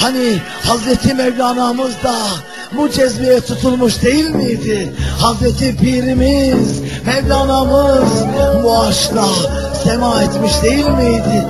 Hani Hazreti Mevlana'mız da bu cezbeye tutulmuş değil miydi? Hazreti Pirimiz, Mevlana'mız bu aşkla sema etmiş değil miydi?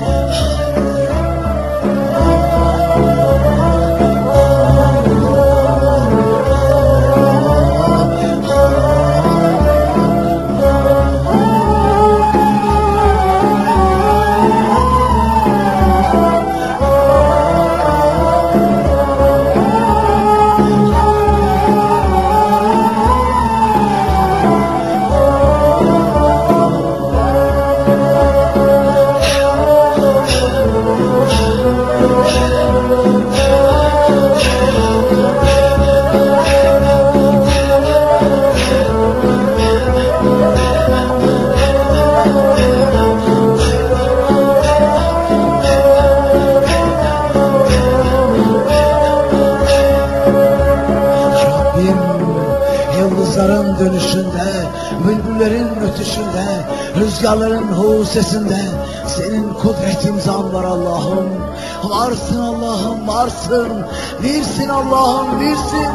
Yıldızların dönüşünde, bülbüllerin ötüşünde, rüzgarların hu sesinde senin kudret imzan var Allah'ım. Varsın Allah'ım varsın, birsin Allah'ım birsin.